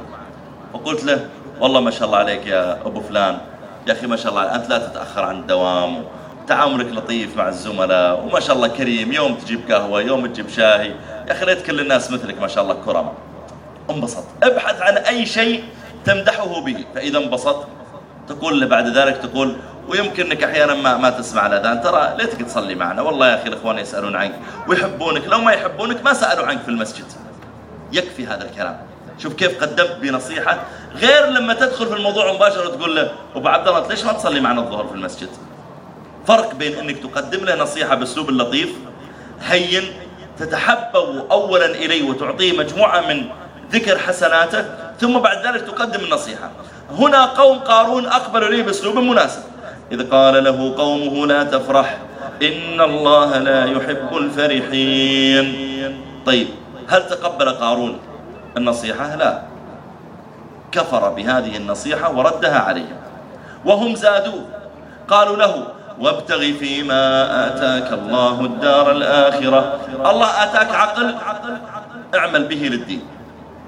وقلت له والله ما شاء الله عليك يا أبو فلان. يا أخي ما شاء الله أنت لا تتأخر عن الدوام. تعاملك لطيف مع الزملاء وما شاء الله كريم. يوم تجيب قهوة يوم تجيب شاي يا أخي ليت كل الناس مثلك ما شاء الله كرم انبسط. ابحث عن أي شيء تمدحه به. فإذا انبسط تقول له بعد ذلك تقول ويمكن إنك أحيانا ما ما تسمع الأذان. ترى ليتك تصلي معنا. والله يا أخي الإخوان يسألون عنك ويحبونك. لو ما يحبونك ما سألوا عنك في المسجد. يكفي هذا الكلام. شوف كيف قدمت بنصيحة. غير لما تدخل في الموضوع مباشرة وتقول له أبو عبد الله ليش ما تصلي معنا الظهر في المسجد؟ فرق بين أنك تقدم له نصيحة بأسلوب لطيف هين تتحبب أولا إليه وتعطيه مجموعة من ذكر حسناته ثم بعد ذلك تقدم النصيحة. هنا قوم قارون أقبلوا إليه بأسلوب مناسب. إذ قال له قومه لا تفرح إن الله لا يحب الفرحين. طيب هل تقبل قارون؟ النصيحة لا. كفر بهذه النصيحة وردها عليهم. وهم زادوه قالوا له وابتغ فيما آتاك الله الدار الآخرة. الله آتاك عقل. اعمل به للدين.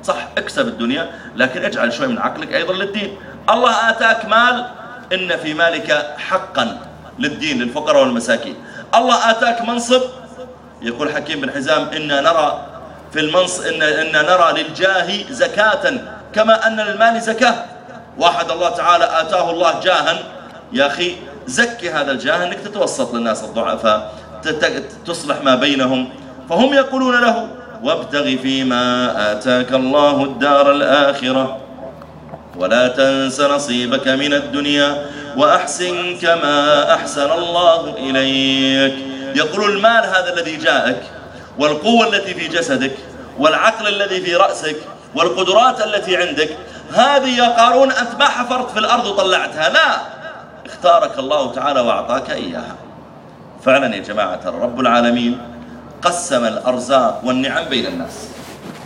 صح اكسب الدنيا لكن اجعل شوي من عقلك أيضا للدين. الله آتاك مال. إن في مالك حقا للدين للفقراء والمساكين. الله آتاك منصب. يقول حكيم بن حزام إنا نرى في المنص إن, إن نرى للجاه زكاة كما أن للمال زكاة. واحد الله تعالى آتاه الله جاها. يا أخي زكي هذا الجاه أنك تتوسط للناس الضعفاء تصلح ما بينهم. فهم يقولون له وابتغ فيما آتاك الله الدار الآخرة. ولا تنس نصيبك من الدنيا وأحسن كما أحسن الله إليك. يقول المال هذا الذي جاءك والقوة التي في جسدك والعقل الذي في رأسك والقدرات التي عندك هذه يا قارون أنت ما حفرت في الأرض وطلعتها. لا! اختارك الله تعالى وأعطاك إياها. فعلا يا جماعة رب العالمين قسم الأرزاق والنعم بين الناس.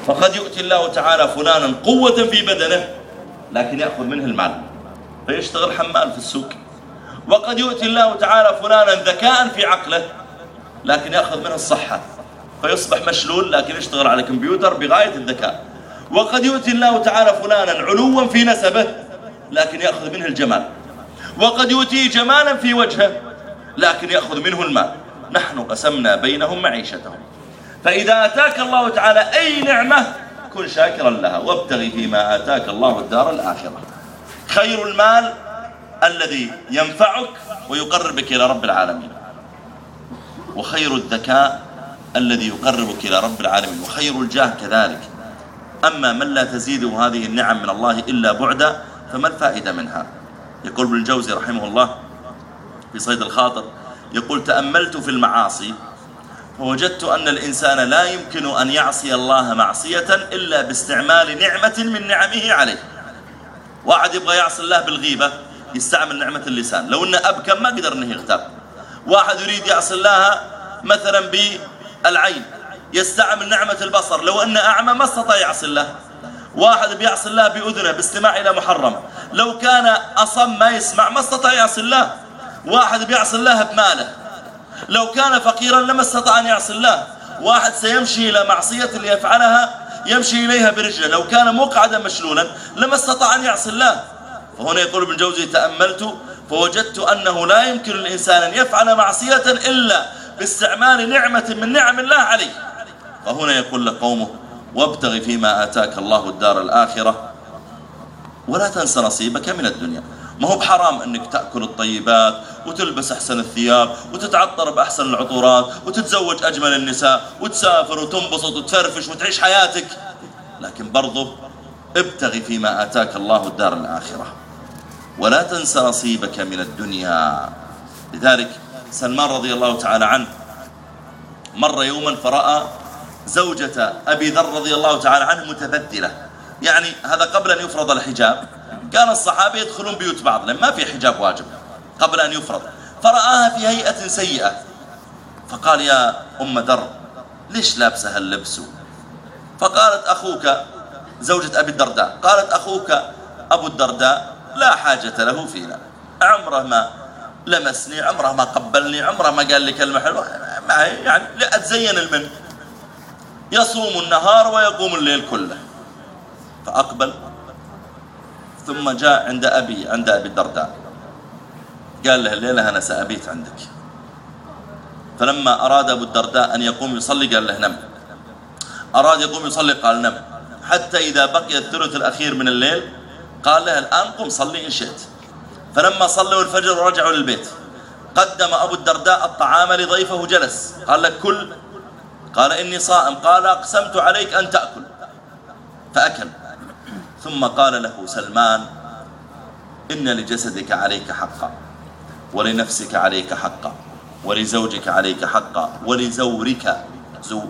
فقد يؤتي الله تعالى فلانا قوة في بدنه لكن يأخذ منه المال فيشتغل حمال في السوق. وقد يؤتي الله تعالى فلانا ذكاء في عقله لكن يأخذ منه الصحة. فيصبح مشلول لكن يشتغل على كمبيوتر بغاية الذكاء. وقد يؤتي الله تعالى فلانا علوا في نسبه لكن يأخذ منه الجمال. وقد يؤتيه جمالا في وجهه لكن يأخذ منه المال. نحن قسمنا بينهم معيشتهم. فإذا أتاك الله تعالى أي نعمة كن شاكرا لها وابتغي فيما آتاك الله الدار الآخرة. خير المال الذي ينفعك ويقربك إلى رب العالمين. وخير الذكاء الذي يقربك إلى رب العالمين وخير الجاه كذلك. أما من لا تزيده هذه النعم من الله إلا بعدا فما الفائدة منها؟ يقول ابن الجوزي رحمه الله في صيد الخاطر يقول تأملت في المعاصي فوجدت أن الإنسان لا يمكن أن يعصي الله معصية إلا باستعمال نعمة من نعمه عليه. واحد يبغى يعصي الله بالغيبة يستعمل نعمة اللسان. لو أنه أبكم ما قدر أنه يغتاب. واحد يريد يعصي الله مثلا بالعين يستعمل نعمة البصر لو أنه أعمى ما استطاع يعصي الله. واحد بيعصي الله بأذنه باستماع إلى محرم. لو كان أصم ما يسمع ما استطاع يعصي الله. واحد بيعصي الله بماله. لو كان فقيرا لما استطاع أن يعصي الله. واحد سيمشي إلى معصية ليفعلها يمشي إليها برجله. لو كان مقعدا مشلولا لما استطاع أن يعصي الله. فهنا يقول ابن جوزي تأملت فوجدت أنه لا يمكن الإنسان أن يفعل معصية إلا باستعمال نعمة من نعم الله عليه فهنا يقول لقومه وابتغ فيما آتاك الله الدار الآخرة. ولا تنس نصيبك من الدنيا. ما هو بحرام أنك تأكل الطيبات وتلبس أحسن الثياب وتتعطر بأحسن العطورات وتتزوج أجمل النساء وتسافر وتنبسط وتفرفش وتعيش حياتك. لكن برضو ابتغي فيما آتاك الله الدار الآخرة. ولا تنس نصيبك من الدنيا. لذلك سلمان رضي الله تعالى عنه. مر يوما فرأى زوجة أبي ذر رضي الله تعالى عنه متبدلة. يعني هذا قبل أن يفرض الحجاب. كان الصحابة يدخلون بيوت بعض لأن ما في حجاب واجب قبل أن يفرض. فرآها في هيئة سيئة. فقال يا أم در ليش لابسة هاللبس؟ فقالت أخوك زوجة أبي الدرداء قالت أخوك أبو الدرداء لا حاجة له فينا عمره ما لمسني عمره ما قبلني عمره ما قال لي كلمة حلوة. يعني لا أتزين المن يصوم النهار ويقوم الليل كله. فأقبل. ثم جاء عند أبي عند أبي الدرداء. قال له الليلة أنا سأبيت عندك. فلما أراد أبو الدرداء أن يقوم يصلي قال له نم. أراد يقوم يصلي قال نم. حتى إذا بقي الثلث الأخير من الليل قال له الآن قم صلي إن شئت. فلما صلوا الفجر ورجعوا للبيت قدم أبو الدرداء الطعام لضيفه جلس. قال لك كل قال إني صائم. قال أقسمت عليك أن تأكل. فأكل. ثم قال له سلمان إن لجسدك عليك حقا ولنفسك عليك حقا ولزوجك عليك حقا ولزورك زو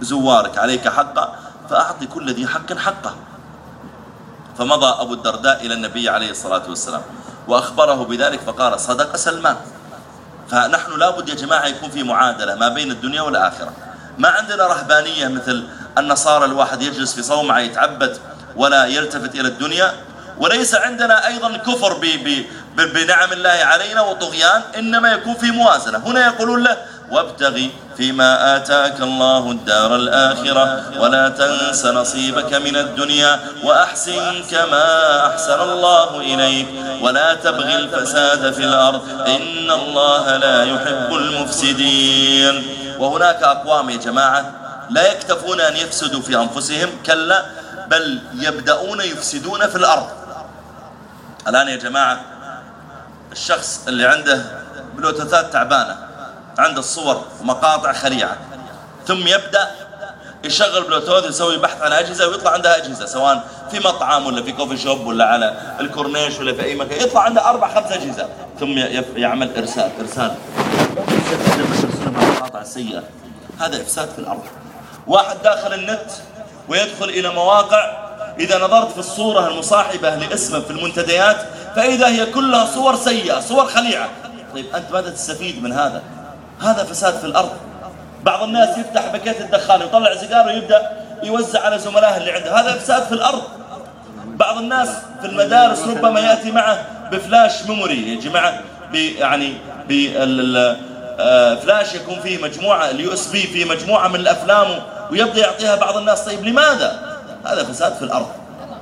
زوارك عليك حقا فأعطي كل ذي حق حقه. فمضى أبو الدرداء إلى النبي عليه الصلاة والسلام. وأخبره بذلك فقال صدق سلمان. فنحن لابد يا جماعة يكون في معادلة ما بين الدنيا والآخرة. ما عندنا رهبانية مثل النصارى الواحد يجلس في صومعة يتعبد ولا يلتفت إلى الدنيا. وليس عندنا أيضا كفر بنعم الله علينا وطغيان إنما يكون في موازنة. هنا يقولون له وابتغي فيما آتاك الله الدار الآخرة ولا تنس نصيبك من الدنيا وأحسن كما أحسن الله إليك ولا تبغي الفساد في الأرض إن الله لا يحب المفسدين. وهناك أقوام يا جماعة لا يكتفون أن يفسدوا في أنفسهم كلا بل يبدأون يفسدون في الأرض. الآن يا جماعة الشخص اللي عنده بلوتوثات تعبانة عنده الصور ومقاطع خليعة. ثم يبدأ يشغل بلوتوث يسوي بحث عن أجهزة ويطلع عندها أجهزة سواء في مطعم ولا في coffee shop ولا على الكورنيش ولا في أي مكان يطلع عنده أربع خمس أجهزة. ثم يعمل إرسال إرسال. مقاطع سيئة. هذا إفساد في الأرض. واحد داخل النت ويدخل إلى مواقع إذا نظرت في الصورة المصاحبة لاسمه في المنتديات فإذا هي كلها صور سيئة صور خليعة. طيب أنت ماذا تستفيد من هذا؟ هذا فساد في الأرض. بعض الناس يفتح بكيت الدخان ويطلع سيجارة ويبدأ يوزع على زملائه اللي عنده. هذا فساد في الأرض. بعض الناس في المدارس ربما يأتي معه ب flash memory. يجي معه يعني بفلاش آه، يكون فيه مجموعة ال USB فيه مجموعة من الأفلام ويبدأ يعطيها بعض الناس. طيب لماذا؟ هذا فساد في الأرض.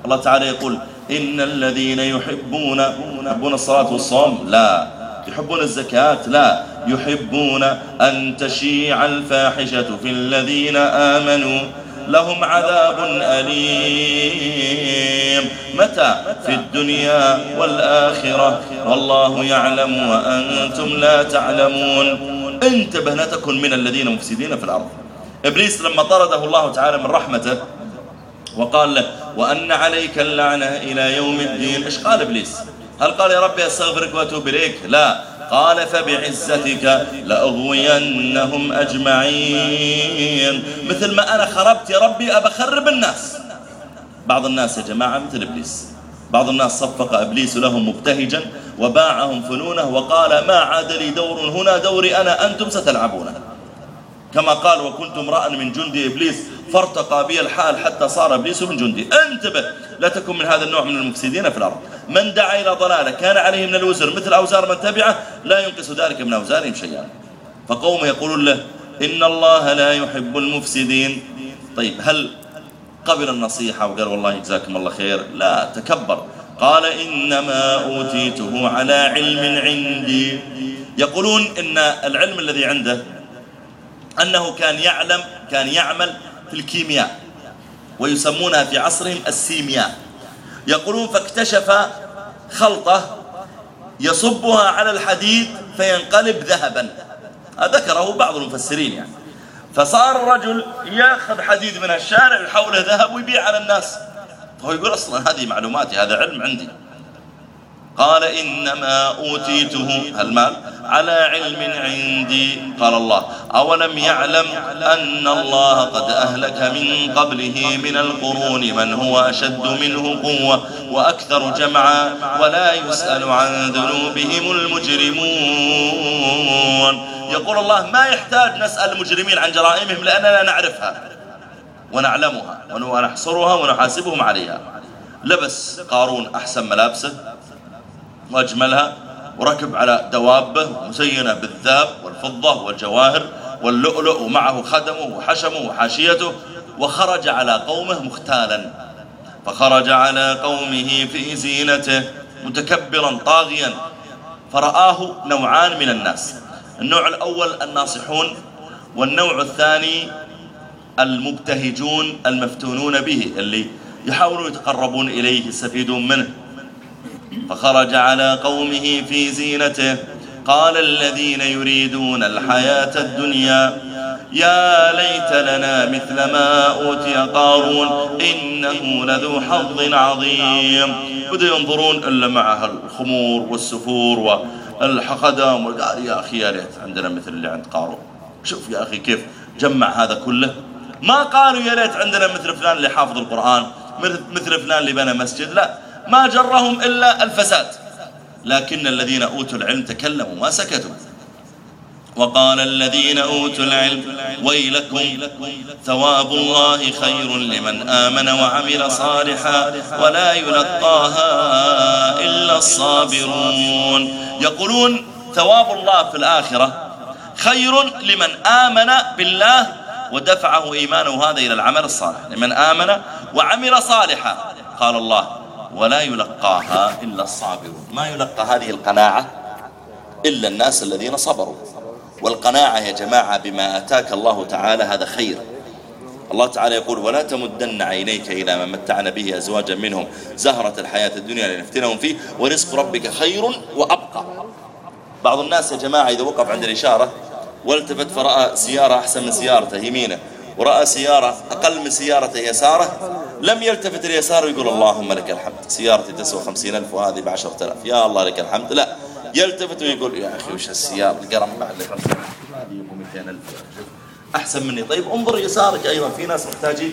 الله تعالى يقول إن الذين يحبون يحبون الصلاة والصوم؟ لا. يحبون الزكاة؟ لا. يحبون أن تشيع الفاحشة في الذين آمنوا. لهم عذاب أليم. متى؟ في الدنيا والآخرة. والله يعلم وأنتم لا تعلمون. انتبه لا تكن من الذين مفسدين في الأرض. إبليس لما طرده الله تعالى من رحمته وقال له وأن عليك اللعنة إلى يوم الدين. إيش قال إبليس؟ هل قال يا ربي أستغفرك وأتوب إليك؟ لا. قال فبعزتك لأغوينهم أجمعين. مثل ما أنا خربت يا ربي أبى أخرب الناس. بعض الناس يا جماعة مثل إبليس. بعض الناس صفق إبليس لهم مبتهجا وباعهم فنونه وقال ما عاد لي دور هنا دوري أنا أنتم ستلعبونه كما قال وكنت امرأ من جند إبليس فارتقى بي الحال حتى صار إبليس من جندي. انتبه لا تكن من هذا النوع من المفسدين في الأرض. من دعا إلى ضلالة كان عليه من الوزر مثل أوزار من تبعه لا ينقص ذلك من أوزارهم شيئا. فقوم يقولون له إن الله لا يحب المفسدين. طيب هل قبل النصيحة وقال والله جزاكم الله خير لا تكبر. قال إنما أوتيته على علم عندي. يقولون إن العلم الذي عنده أنه كان يعلم كان يعمل في الكيمياء ويسمونها في عصرهم السيمياء. يقولون فاكتشف خلطة يصبها على الحديد فينقلب ذهبا. ذكره بعض المفسرين يعني. فصار الرجل ياخذ حديد من الشارع ويحوله ذهب ويبيع على الناس. فهو يقول أصلا هذه معلوماتي هذا علم عندي. قال إنما أوتيته المال على علم عندي. قال الله أولم يعلم أن الله قد أهلك من قبله من القرون من هو أشد منه قوة وأكثر جمعا ولا يسأل عن ذنوبهم المجرمون. يقول الله ما يحتاج نسأل المجرمين عن جرائمهم لأننا نعرفها ونعلمها ونحصرها ونحاسبهم عليها. لبس قارون أحسن ملابسه. وأجملها وركب على دوابه مزينة بالذهب والفضة والجواهر واللؤلؤ ومعه خدمه وحشمه وحاشيته وخرج على قومه مختالا. فخرج على قومه في زينته متكبرا طاغيا. فرآه نوعان من الناس. النوع الأول الناصحون والنوع الثاني المبتهجون المفتونون به اللي يحاولون يتقربون إليه يستفيدون منه. فخرج على قومه في زينته. قال الذين يريدون الحياة الدنيا يا ليت لنا مثل ما أوتي قارون إنه لذو حظ عظيم. بدأوا ينظرون إلا معها الخمور والسفور والخدم وقال يا أخي يا ريت عندنا مثل اللي عند قارون. شوف يا أخي كيف جمع هذا كله. ما قالوا يا ريت عندنا مثل فلان اللي حافظ القرآن مثل فلان اللي بنى مسجد. لا ما جرهم إلا الفساد. لكن الذين أوتوا العلم تكلموا ما سكتوا. وقال الذين أوتوا العلم ويلكم ثواب الله خير لمن آمن وعمل صالحا ولا يلقاها إلا الصابرون. يقولون ثواب الله في الآخرة خير لمن آمن بالله ودفعه إيمانه هذا إلى العمل الصالح. لمن آمن وعمل صالحا. قال الله ولا يلقاها إلا الصابرون. ما يلقى هذه القناعة إلا الناس الذين صبروا. والقناعة يا جماعة بما أتاك الله تعالى هذا خير. الله تعالى يقول ولا تمدن عينيك إلى ما متعنا به أزواجا منهم زهرة الحياة الدنيا لنفتنهم فيه ورزق ربك خير وأبقى. بعض الناس يا جماعة إذا وقف عند الإشارة والتفت فرأى سيارة أحسن من سيارته يمينه ورأى سيارة أقل من سيارته يساره لم يلتفت اليسار ويقول اللهم لك الحمد. سيارتي تسوى خمسين ألف وهذه بعشرة ألاف. يا الله لك الحمد. لا يلتفت ويقول يا أخي وش السيارة؟ القرم بعد هذه يبغوا 200 ألف. أحسن مني. طيب انظر يسارك أيضا. في ناس محتاجين.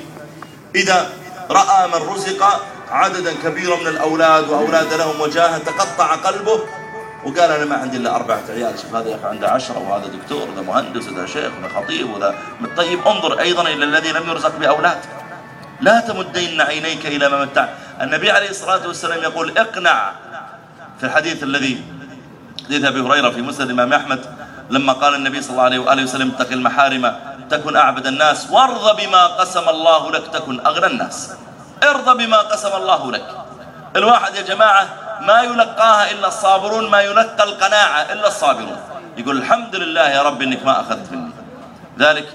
إذا رأى من رزق عددا كبيرا من الأولاد وأولاد لهم وجاهه تقطع قلبه وقال أنا ما عندي إلا أربعة عيال. شوف هذا يا أخي عنده عشرة وهذا دكتور وهذا مهندس وهذا شيخ وهذا خطيب وهذا طيب. انظر أيضا إلى الذي لم يرزق بأولاد لا تمدين عينيك إلى ما متع النبي عليه الصلاة والسلام يقول اقنع. في الحديث الذي حديث أبي هريرة في مسند الإمام أحمد لما قال النبي صلى الله عليه وآله وسلم اتق المحارم تكن أعبد الناس وارض بما قسم الله لك تكن أغنى الناس. ارضى بما قسم الله لك. الواحد يا جماعة ما يلقاها إلا الصابرون ما يلقى القناعة إلا الصابرون. يقول الحمد لله يا رب إنك ما أخذت مني. ذلك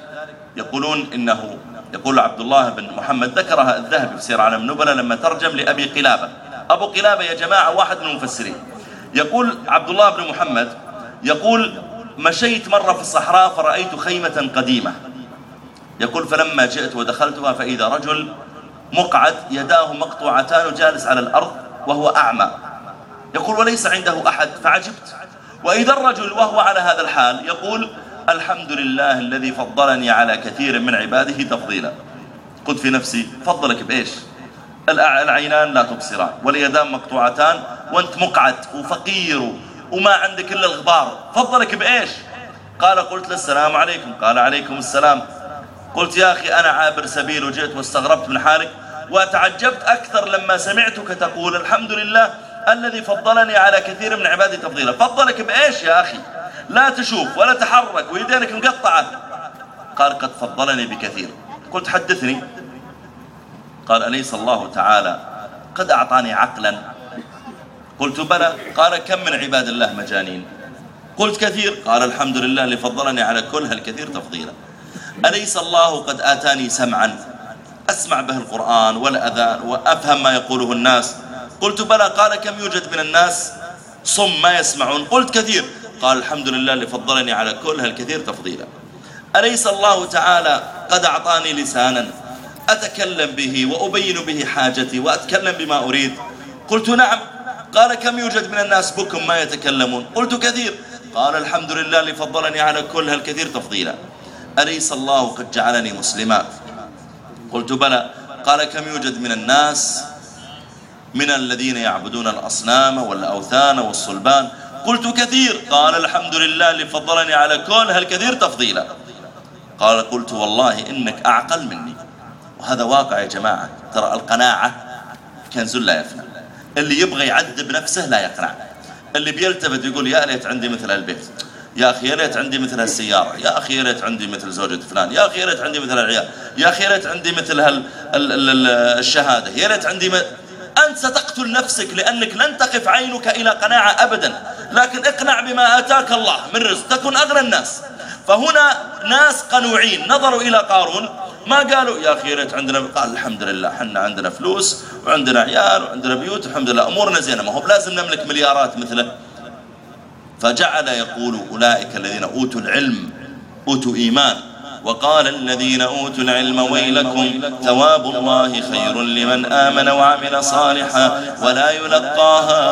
يقولون إنه يقول عبد الله بن محمد ذكرها الذهبي في سير عالم النبلة لما ترجم لأبي قلابة. أبو قلابة يا جماعة واحد من المفسرين. يقول عبد الله بن محمد يقول مشيت مرة في الصحراء فرأيت خيمة قديمة. يقول فلما جئت ودخلتها فإذا رجل مقعد يداه مقطوعتان وجالس على الأرض وهو أعمى. يقول وليس عنده أحد. فعجبت. وإذا الرجل وهو على هذا الحال يقول الحمد لله الذي فضلني على كثير من عباده تفضيلا. قلت في نفسي فضلك بإيش؟ العينان لا تبصران واليدان مقطوعتان وأنت مقعد وفقير وما عندك إلا الغبار. فضلك بإيش؟ قال قلت له السلام عليكم. قال عليكم السلام. قلت يا أخي أنا عابر سبيل وجئت واستغربت من حالك وتعجبت أكثر لما سمعتك تقول الحمد لله الذي فضلني على كثير من عبادي تفضيلا. فضلك بإيش يا أخي؟ لا تشوف ولا تحرك ويدينك مقطعة. قال قد فضلني بكثير. قلت حدثني قال أليس الله تعالى قد أعطاني عقلا؟ قلت بلى. قال كم من عباد الله مجانين. قلت كثير. قال الحمد لله اللي فضلني على كل هالكثير تفضيلا. أليس الله قد آتاني سمعا؟ أسمع به القرآن والأذان وأفهم ما يقوله الناس. قلت بلى قال كم يوجد من الناس صم ما يسمعون قلت كثير قال الحمد لله اللي فضلني على كل هالكثير تفضيلا أليس الله تعالى قد أعطاني لسانا أتكلم به وأبين به حاجتي وأتكلم بما أريد قلت نعم قال كم يوجد من الناس بكم ما يتكلمون قلت كثير قال الحمد لله اللي فضلني على كل هالكثير تفضيلا أليس الله قد جعلني مسلما قلت بلى قال كم يوجد من الناس من الذين يعبدون الأصنام والأوثان والصلبان. قلت كثير. قال الحمد لله اللي فضلني على كل هالكثير تفضيلا. قال قلت والله إنك أعقل مني. وهذا واقع يا جماعة. ترى القناعة كنز لا يفنى. اللي يبغى يعذب نفسه لا يقنع. اللي بيلتفت يقول يا ليت عندي مثل البيت يا أخي يا ريت عندي مثل هالسيارة. يا أخي يا ريت عندي مثل زوجة فلان. يا أخي يا ريت عندي مثل العيال. يا أخي يا ريت عندي مثل هال الشهادة. يا ريت عندي م... أنت ستقتل نفسك لأنك لن تقف عينك إلى قناعة أبدا. لكن اقنع بما آتاك الله من رزق. تكن أغنى الناس. فهنا ناس قنوعين. نظروا إلى قارون. ما قالوا؟ يا أخي ريت عندنا قال الحمد لله حنا عندنا فلوس وعندنا عيال وعندنا بيوت الحمد لله أمورنا زينة. ما هو بلازم نملك مليارات مثله. فجعل يقول أولئك الذين أوتوا العلم أوتوا إيمان. وقال الذين أوتوا العلم ويلكم ثواب الله خير لمن آمن وعمل صالحا ولا يلقاها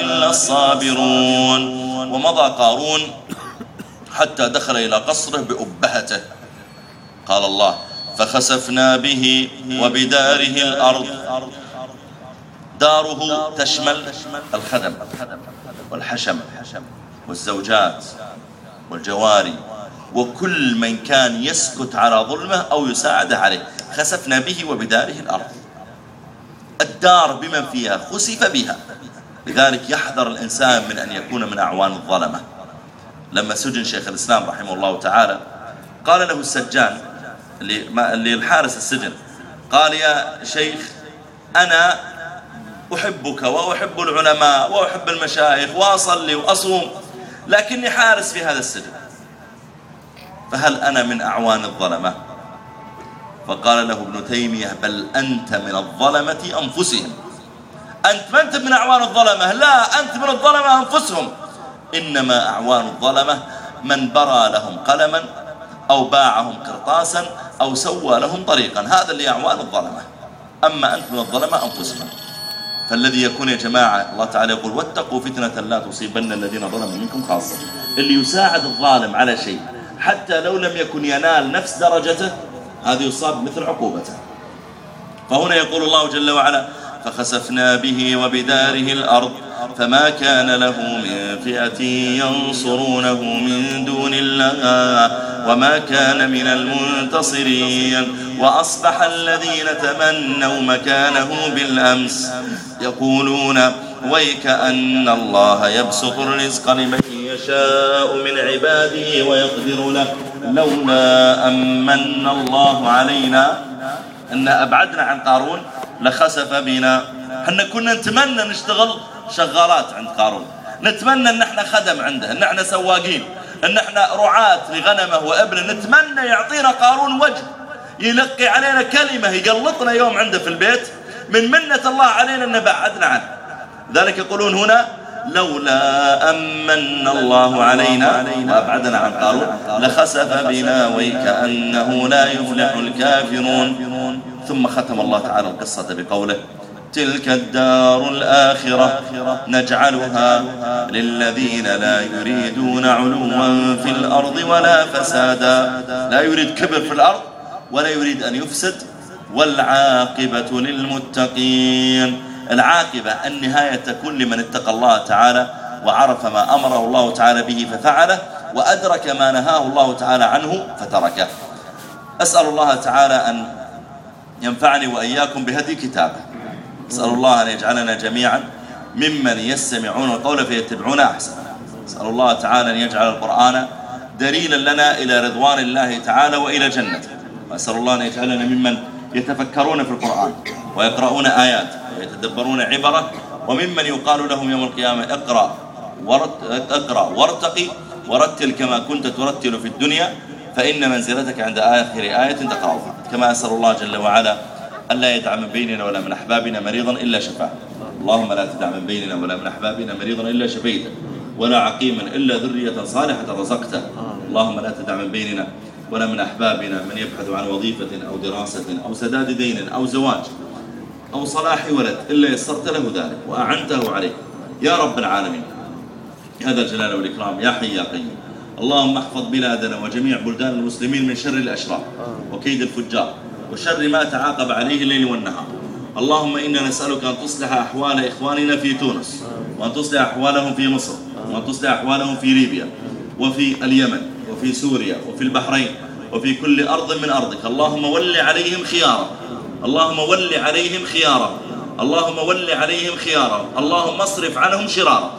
إلا الصابرون. ومضى قارون حتى دخل إلى قصره بأبهته. قال الله فخسفنا به وبداره الأرض. داره تشمل الخدم والحشم والزوجات والجواري وكل من كان يسكت على ظلمه أو يساعده عليه خسفنا به وبداره الأرض. الدار بمن فيها خسف بها. لذلك يحذر الإنسان من أن يكون من أعوان الظلمة. لما سجن شيخ الإسلام رحمه الله تعالى قال له السجان الحارس السجن قال يا شيخ أنا أحبك وأحب العلماء وأحب المشايخ وأصلي وأصوم لكني حارس في هذا السجن. فهل أنا من أعوان الظلمة؟ فقال له ابن تيمية بل أنت من الظلمة أنفسهم. أنت ما أنت من أعوان الظلمة؟ لا أنت من الظلمة أنفسهم. إنما أعوان الظلمة من برى لهم قلما أو باعهم قرطاسا أو سوى لهم طريقا. هذا اللي أعوان الظلمة. أما أنت من الظلمة أنفسهم. فالذي يكون يا جماعة الله تعالى يقول واتقوا فتنة لا تصيبن الذين ظلموا منكم خاصة. اللي يساعد الظالم على شيء حتى لو لم يكن ينال نفس درجته هذا يصاب مثل عقوبته. وهنا يقول الله جل وعلا فخسفنا به وبداره الأرض فما كان له من فئة ينصرونه من دون الله وما كان من المنتصرين وأصبح الذين تمنوا مكانه بالأمس يقولون ويك أن الله يبسط الرزق لمن يشاء من عباده ويقدر له. لولا أمن الله علينا أن أبعدنا عن قارون لخسف بنا. إحنا كنا نتمنى نشتغل شغالات عند قارون. نتمنى أن إحنا خدم عنده أن إحنا سواقين أن إحنا رعاة لغنمه وأبنه. نتمنى يعطينا قارون وجه يلقي علينا كلمة يقلطنا يوم عنده في البيت. من منة الله علينا أن بعدنا عنه. ذلك يقولون هنا لولا أمن الله علينا وأبعدنا عن قارون لخسف بنا ويكأنه لا يفلح الكافرون. ثم ختم الله تعالى القصة بقوله تلك الدار الآخرة نجعلها للذين لا يريدون علوا في الأرض ولا فسادا. لا يريد كبر في الأرض ولا يريد أن يفسد. والعاقبة للمتقين. العاقبة النهاية تكون لمن اتقى الله تعالى وعرف ما أمره الله تعالى به ففعله وأدرك ما نهاه الله تعالى عنه فتركه. أسأل الله تعالى أن ينفعني وإياكم بهدي كتابه. أسأل الله أن يجعلنا جميعا ممن يستمعون القول فيتبعون أحسن أسأل الله تعالى أن يجعل القرآن دليلا لنا إلى رضوان الله تعالى وإلى جنته. وأسأل الله أن يجعلنا ممن يتفكرون في القرآن ويقرؤون آيات ويتدبرون عبرة وممن يقال لهم يوم القيامة اقرأ اقرأ وارتقي ورتل كما كنت ترتل في الدنيا فإن منزلتك عند آخر آية تقرأها. كما أسأل الله جل وعلا ألا يدع من بيننا ولا من أحبابنا مريضا إلا شفاه. اللهم لا تدع من بيننا ولا من أحبابنا مريضا إلا شفيته ولا عقيما إلا ذرية صالحة رزقته. اللهم لا تدع من بيننا ولا من أحبابنا من يبحث عن وظيفة أو دراسة أو سداد دين أو زواج أو صلاح ولد إلا يسرت له ذلك وأعنته عليه. يا رب العالمين. يا ذا الجلال والإكرام. يا حي يا قيوم. اللهم احفظ بلادنا وجميع بلدان المسلمين من شر الأشرار وكيد الفجار وشر ما تعاقب عليه الليل والنهار. اللهم إنا نسألك أن تصلح أحوال إخواننا في تونس وأن تصلح أحوالهم في مصر وأن تصلح أحوالهم في ليبيا وفي اليمن. وفي سوريا وفي البحرين وفي كل أرض من أرضك. اللهم ول عليهم خيارا. اللهم ول عليهم خيارا. اللهم ول عليهم خيارا. اللهم اصرف عنهم شرارا.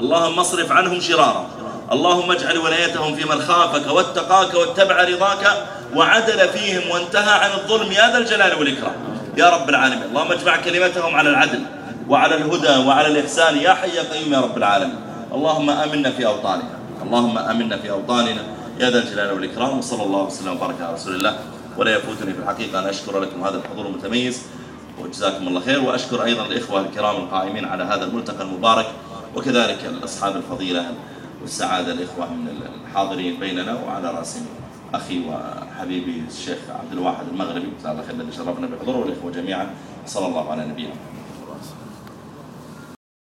اللهم اصرف عنهم شرارا. اللهم اجعل ولايتهم في من خافك واتقاك واتبع رضاك وعدل فيهم وانتهى عن الظلم. يا ذا الجلال والإكرام. يا رب العالمين. اللهم اجمع كلمتهم على العدل وعلى الهدى وعلى الإحسان. يا حي يا قيوم يا رب العالمين. اللهم آمنا في أوطاننا. اللهم آمنا في أوطاننا. يا ذا الجلال والإكرام وصلى الله وسلم وبارك على رسول الله. ولا يفوتني في الحقيقة أن أشكر لكم هذا الحضور المتميز وجزاكم الله خير. وأشكر أيضا الإخوة الكرام القائمين على هذا الملتقى المبارك وكذلك أصحاب الفضيلة والسعادة الإخوة من الحاضرين بيننا وعلى رأسهم أخي وحبيبي الشيخ عبد الواحد المغربي. جزاه الله خير الذي شرفنا بحضوره. والإخوة جميعا صلى الله على نبينا